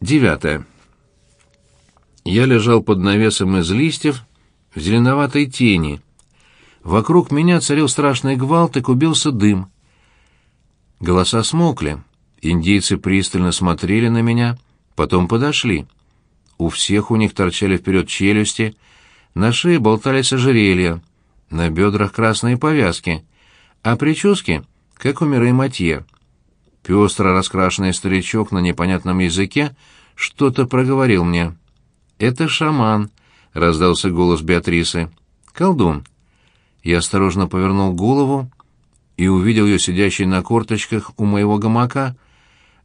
Девятое. Я лежал под навесом из листьев в зеленоватой тени. Вокруг меня царил страшный гвалт и кубился дым. Голоса смолкли. Индейцы пристально смотрели на меня, потом подошли. У всех у них торчали вперед челюсти, на шее болтались ожерелья, на бедрах красные повязки, а прически, как у Мирей Матье. Пестро раскрашенный старичок на непонятном языке что-то проговорил мне. «Это шаман», — раздался голос Беатрисы. «Колдун». Я осторожно повернул голову и увидел ее сидящей на корточках у моего гамака,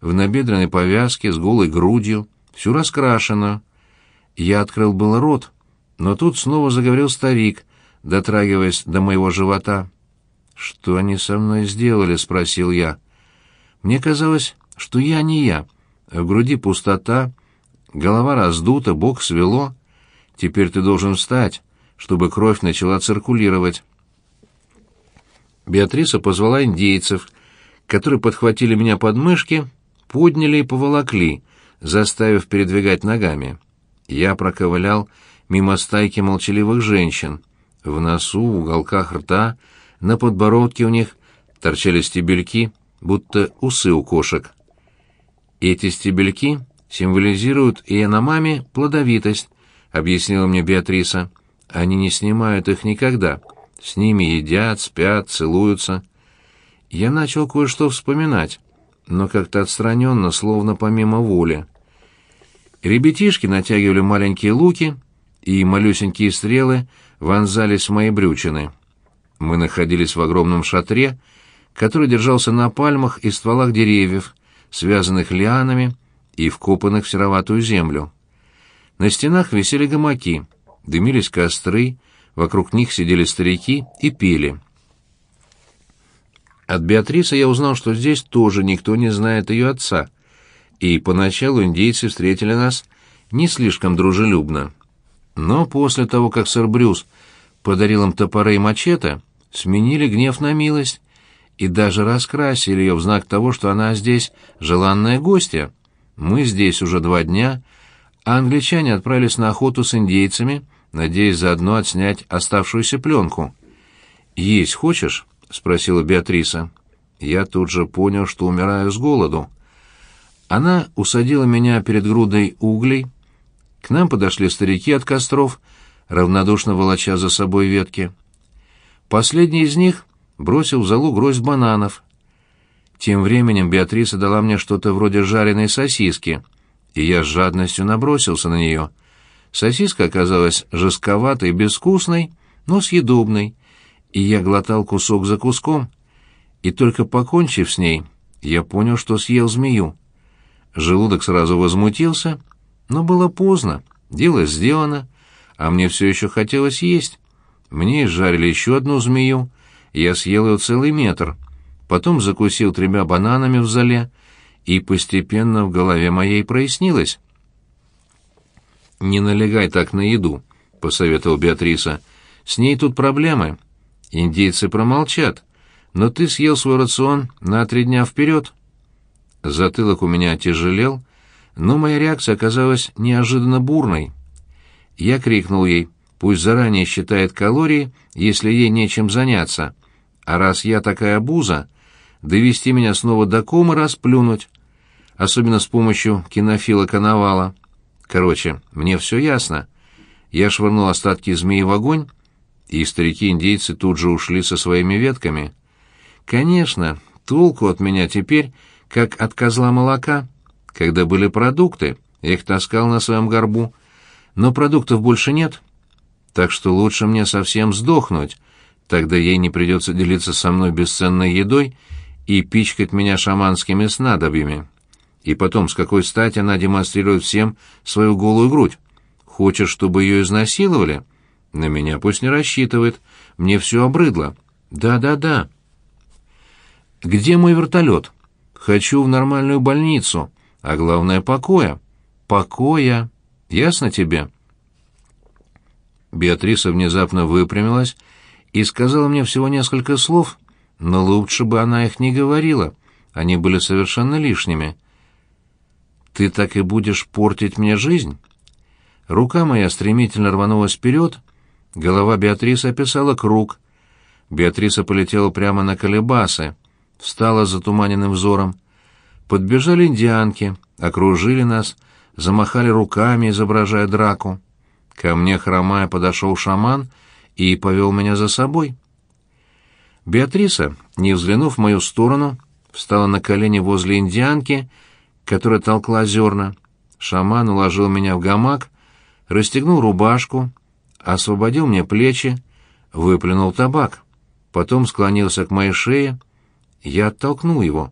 в набедренной повязке, с голой грудью, всю раскрашенную. Я открыл был рот, но тут снова заговорил старик, дотрагиваясь до моего живота. «Что они со мной сделали?» — спросил я. Мне казалось, что я не я. В груди пустота, голова раздута, бок свело. Теперь ты должен встать, чтобы кровь начала циркулировать. Беатриса позвала индейцев, которые подхватили меня под мышки, подняли и поволокли, заставив передвигать ногами. Я проковылял мимо стайки молчаливых женщин. В носу, в уголках рта, на подбородке у них торчали стебельки — будто усы у кошек. Эти стебельки символизируют и на маме плодовитость, объяснила мне Беатриса. Они не снимают их никогда. С ними едят, спят, целуются. Я начал кое-что вспоминать, но как-то отстраненно, словно помимо воли. Ребятишки натягивали маленькие луки, и малюсенькие стрелы вонзались в мои брючины. Мы находились в огромном шатре, который держался на пальмах и стволах деревьев, связанных лианами и вкопанных в сероватую землю. На стенах висели гамаки, дымились костры, вокруг них сидели старики и пели. От Беатрисы я узнал, что здесь тоже никто не знает ее отца, и поначалу индейцы встретили нас не слишком дружелюбно. Но после того, как сэр Брюс подарил им топоры и мачете, сменили гнев на милость и даже раскрасили ее в знак того, что она здесь желанная гостья. Мы здесь уже два дня, а англичане отправились на охоту с индейцами, надеясь заодно отснять оставшуюся пленку. «Есть хочешь?» — спросила Беатриса. Я тут же понял, что умираю с голоду. Она усадила меня перед грудой углей. К нам подошли старики от костров, равнодушно волоча за собой ветки. Последний из них бросил в залу гроздь бананов. Тем временем Беатриса дала мне что-то вроде жареной сосиски, и я с жадностью набросился на нее. Сосиска оказалась жестковатой безвкусной, но съедобной, и я глотал кусок за куском, и только покончив с ней, я понял, что съел змею. Желудок сразу возмутился, но было поздно, дело сделано, а мне все еще хотелось есть. Мне изжарили еще одну змею, я съел ее целый метр, потом закусил тремя бананами в зале, и постепенно в голове моей прояснилось. «Не налегай так на еду», — посоветовал Беатриса. «С ней тут проблемы. Индейцы промолчат, но ты съел свой рацион на три дня вперед». Затылок у меня тяжелел, но моя реакция оказалась неожиданно бурной. Я крикнул ей, пусть заранее считает калории, если ей нечем заняться, а раз я такая буза, довести меня снова до комы расплюнуть, особенно с помощью кинофила Коновала. Короче, мне все ясно. Я швырнул остатки змеи в огонь, и старики-индейцы тут же ушли со своими ветками. Конечно, толку от меня теперь, как от козла молока. Когда были продукты, я их таскал на своем горбу, но продуктов больше нет, так что лучше мне совсем сдохнуть, Тогда ей не придется делиться со мной бесценной едой и пичкать меня шаманскими снадобьями. И потом, с какой стати она демонстрирует всем свою голую грудь? Хочет, чтобы ее изнасиловали? На меня пусть не рассчитывает. Мне все обрыдло. Да-да-да. Где мой вертолет? Хочу в нормальную больницу. А главное, покоя. Покоя. Ясно тебе? Беатриса внезапно выпрямилась и сказала мне всего несколько слов, но лучше бы она их не говорила, они были совершенно лишними. ты так и будешь портить мне жизнь?» Рука моя стремительно рванулась вперед, голова Беатрисы описала круг. Беатриса полетела прямо на колебасы, встала затуманенным взором. Подбежали индианки, окружили нас, замахали руками, изображая драку. Ко мне, хромая, подошел шаман и повел меня за собой. Беатриса, не взглянув в мою сторону, встала на колени возле индианки, которая толкла зерна. Шаман уложил меня в гамак, расстегнул рубашку, освободил мне плечи, выплюнул табак. Потом склонился к моей шее. Я оттолкнул его.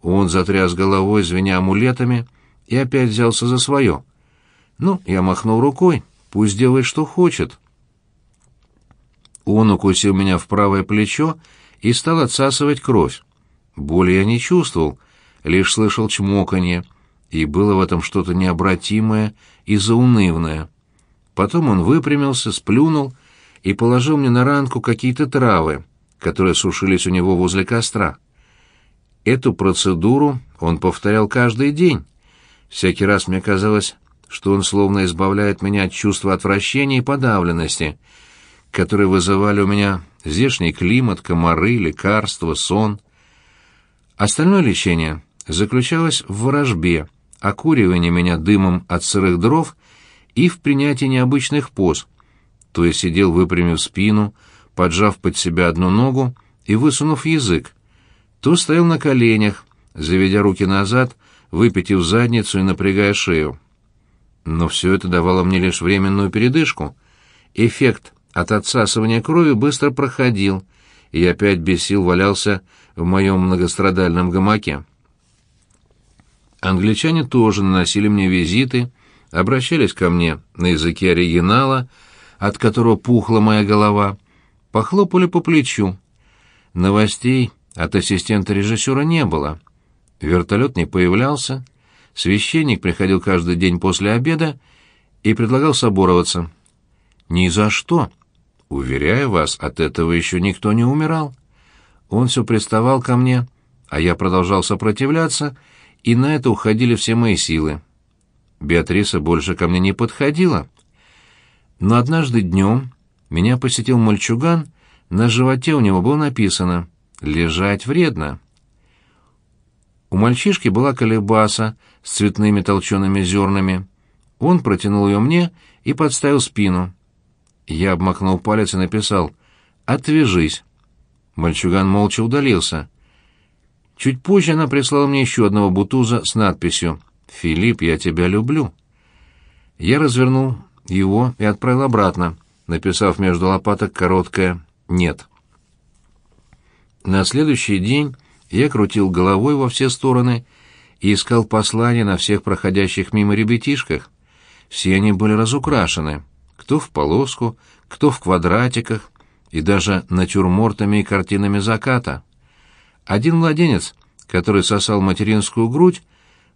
Он затряс головой, звеня амулетами, и опять взялся за свое. Ну, я махнул рукой. Пусть делает, что хочет. Он укусил меня в правое плечо и стал отсасывать кровь. Боли я не чувствовал, лишь слышал чмоканье, и было в этом что-то необратимое и заунывное. Потом он выпрямился, сплюнул и положил мне на ранку какие-то травы, которые сушились у него возле костра. Эту процедуру он повторял каждый день. Всякий раз мне казалось, что он словно избавляет меня от чувства отвращения и подавленности, которые вызывали у меня здешний климат, комары, лекарства, сон. Остальное лечение заключалось в ворожбе, окуривании меня дымом от сырых дров и в принятии необычных поз, то есть сидел, выпрямив спину, поджав под себя одну ногу и высунув язык, то стоял на коленях, заведя руки назад, выпятив задницу и напрягая шею. Но все это давало мне лишь временную передышку. Эффект от отсасывания крови быстро проходил, и опять без сил валялся в моем многострадальном гамаке. Англичане тоже наносили мне визиты, обращались ко мне на языке оригинала, от которого пухла моя голова, похлопали по плечу. Новостей от ассистента режиссера не было. Вертолет не появлялся, священник приходил каждый день после обеда и предлагал собороваться. «Ни за что!» Уверяю вас, от этого еще никто не умирал. Он все приставал ко мне, а я продолжал сопротивляться, и на это уходили все мои силы. Беатриса больше ко мне не подходила. Но однажды днем меня посетил мальчуган, на животе у него было написано «Лежать вредно». У мальчишки была колебаса с цветными толчеными зернами. Он протянул ее мне и подставил спину. Я обмакнул палец и написал «Отвяжись». Мальчуган молча удалился. Чуть позже она прислала мне еще одного бутуза с надписью «Филипп, я тебя люблю». Я развернул его и отправил обратно, написав между лопаток короткое «нет». На следующий день я крутил головой во все стороны и искал послания на всех проходящих мимо ребятишках. Все они были разукрашены кто в полоску, кто в квадратиках, и даже натюрмортами и картинами заката. Один младенец, который сосал материнскую грудь,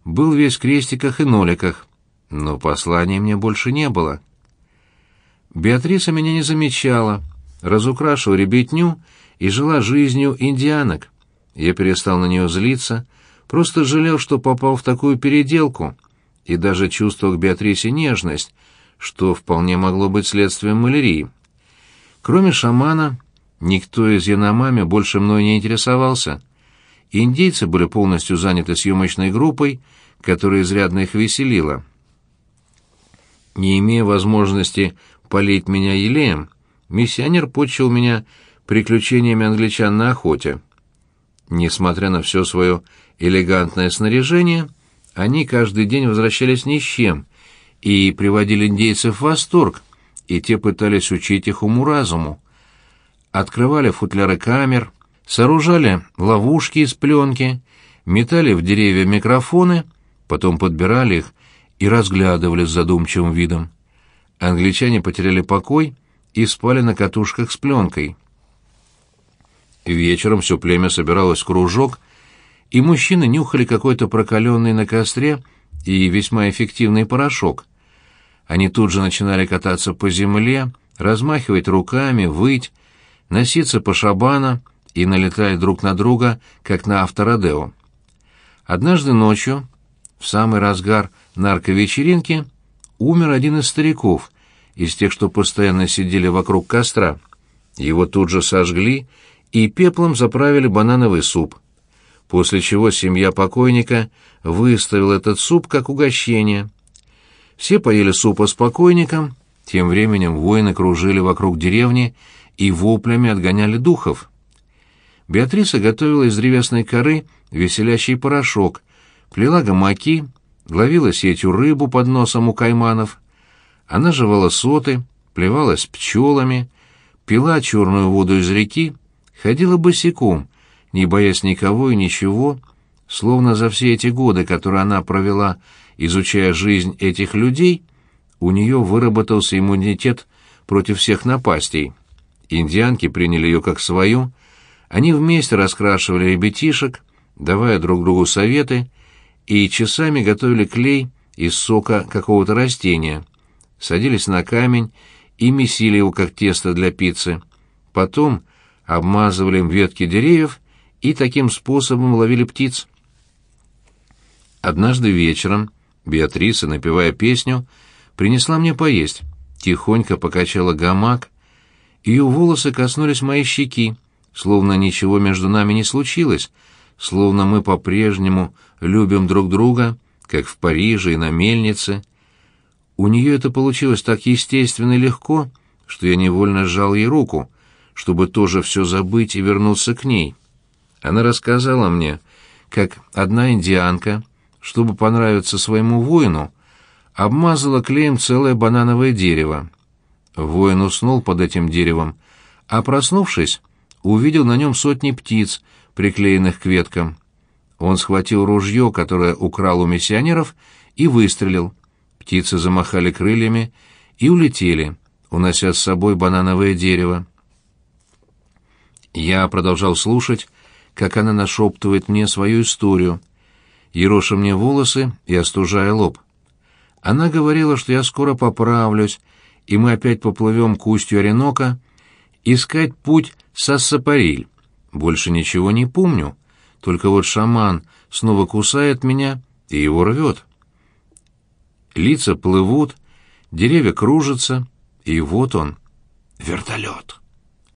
был весь в крестиках и ноликах, но посланий мне больше не было. Беатриса меня не замечала, разукрашивала ребятню и жила жизнью индианок. Я перестал на нее злиться, просто жалел, что попал в такую переделку, и даже чувствовал к Беатрисе нежность, что вполне могло быть следствием малярии. Кроме шамана, никто из Яномами больше мной не интересовался. Индейцы были полностью заняты съемочной группой, которая изрядно их веселила. Не имея возможности полить меня елеем, миссионер почил меня приключениями англичан на охоте. Несмотря на все свое элегантное снаряжение, они каждый день возвращались ни с чем, и приводили индейцев в восторг, и те пытались учить их уму-разуму. Открывали футляры камер, сооружали ловушки из пленки, метали в деревья микрофоны, потом подбирали их и разглядывали с задумчивым видом. Англичане потеряли покой и спали на катушках с пленкой. Вечером все племя собиралось в кружок, и мужчины нюхали какой-то прокаленный на костре и весьма эффективный порошок — они тут же начинали кататься по земле, размахивать руками, выть, носиться по шабана и налетать друг на друга, как на авторадео. Однажды ночью в самый разгар нарковечеринки умер один из стариков, из тех, что постоянно сидели вокруг костра. Его тут же сожгли и пеплом заправили банановый суп. После чего семья покойника выставила этот суп как угощение. Все поели супа с покойником, тем временем воины кружили вокруг деревни и воплями отгоняли духов. Беатриса готовила из древесной коры веселящий порошок, плела гамаки, ловила сетью рыбу под носом у кайманов. Она жевала соты, плевалась пчелами, пила черную воду из реки, ходила босиком, не боясь никого и ничего, словно за все эти годы, которые она провела, изучая жизнь этих людей, у нее выработался иммунитет против всех напастей. Индианки приняли ее как свою, они вместе раскрашивали ребятишек, давая друг другу советы, и часами готовили клей из сока какого-то растения, садились на камень и месили его как тесто для пиццы. Потом обмазывали им ветки деревьев и таким способом ловили птиц. Однажды вечером Беатриса, напевая песню, принесла мне поесть, тихонько покачала гамак. Ее волосы коснулись моей щеки, словно ничего между нами не случилось, словно мы по-прежнему любим друг друга, как в Париже и на мельнице. У нее это получилось так естественно и легко, что я невольно сжал ей руку, чтобы тоже все забыть и вернуться к ней. Она рассказала мне, как одна индианка, чтобы понравиться своему воину, обмазала клеем целое банановое дерево. Воин уснул под этим деревом, а проснувшись, увидел на нем сотни птиц, приклеенных к веткам. Он схватил ружье, которое украл у миссионеров, и выстрелил. Птицы замахали крыльями и улетели, унося с собой банановое дерево. Я продолжал слушать, как она нашептывает мне свою историю, ероша мне волосы и остужая лоб. Она говорила, что я скоро поправлюсь, и мы опять поплывем к устью Оренока искать путь Сассапариль. Больше ничего не помню, только вот шаман снова кусает меня и его рвет. Лица плывут, деревья кружатся, и вот он, вертолет.